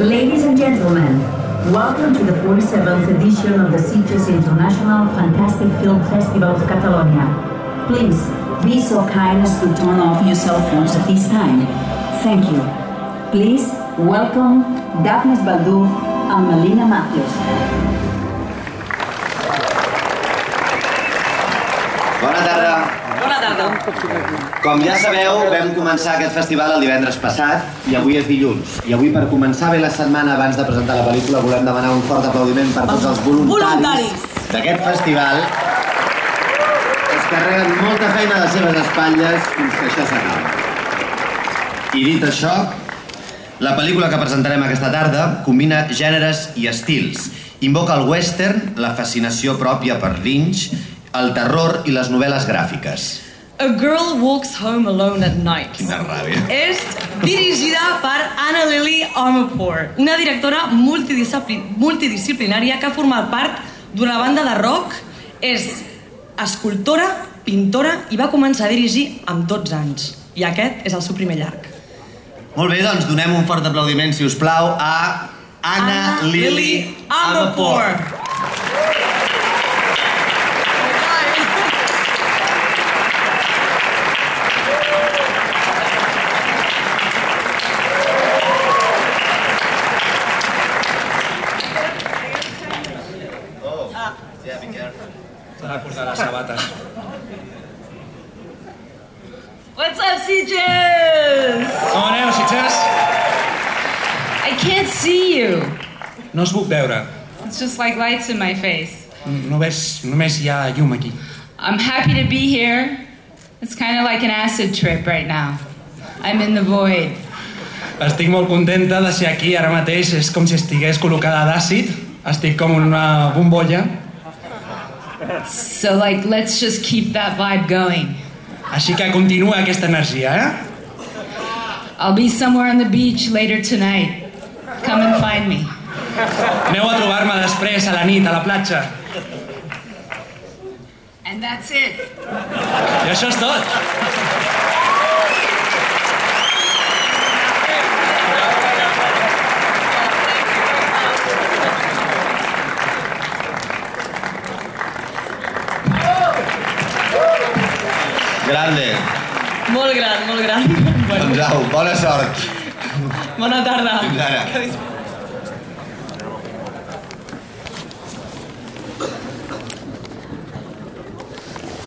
Ladies and gentlemen, welcome to the 47th edition of the Sitges International Fantastic Film Festival of Catalonia. Please, be so kind as to turn off your cell phones at this time. Thank you. Please, welcome Daphne Baldur and Melina Matthews. Bona tarda. Com ja sabeu, vam començar aquest festival el divendres passat i avui és dilluns. I avui, per començar bé la setmana abans de presentar la pel·lícula, volem demanar un fort aplaudiment per tots els voluntaris, Voluntaris. d'aquest festival que es carreguen molta feina a les seves espatlles fins que això s'acaba. I dit això, la pel·lícula que presentarem aquesta tarda combina gèneres i estils. Invoca el western, la fascinació pròpia per Lynch, el terror i les novel·les gràfiques. A Girl Walks Home Alone at Night. Quina ràbia. És dirigida per Anna Lily Armapour, una directora multidiscipli multidisciplinària que ha format part d'una banda de rock, és escultora, pintora i va començar a dirigir amb 12 anys. I aquest és el seu primer llarg. Molt bé, doncs donem un fort aplaudiment, si us plau, a Anna, Lily Armapour. S'ha de portar les sabates. What's up, CJs? Com aneu, Sitges? I can't see you. No us puc veure. It's just like lights in my face. Només, només hi ha llum aquí. I'm happy to be here. It's kind of like an acid trip right now. I'm in the void. Estic molt contenta de ser aquí ara mateix. És com si estigués col·locada d'àcid. Estic com una bombolla. So, like, let's just keep that vibe going. Així que continua aquesta energia, eh? I'll be somewhere on the beach later tonight. Come and find me. Aneu a trobar-me després, a la nit, a la platja. And that's it. I això és tot. Grande. Molt gran, molt gran. Doncs au, bona sort. Bona tarda. Fins ara.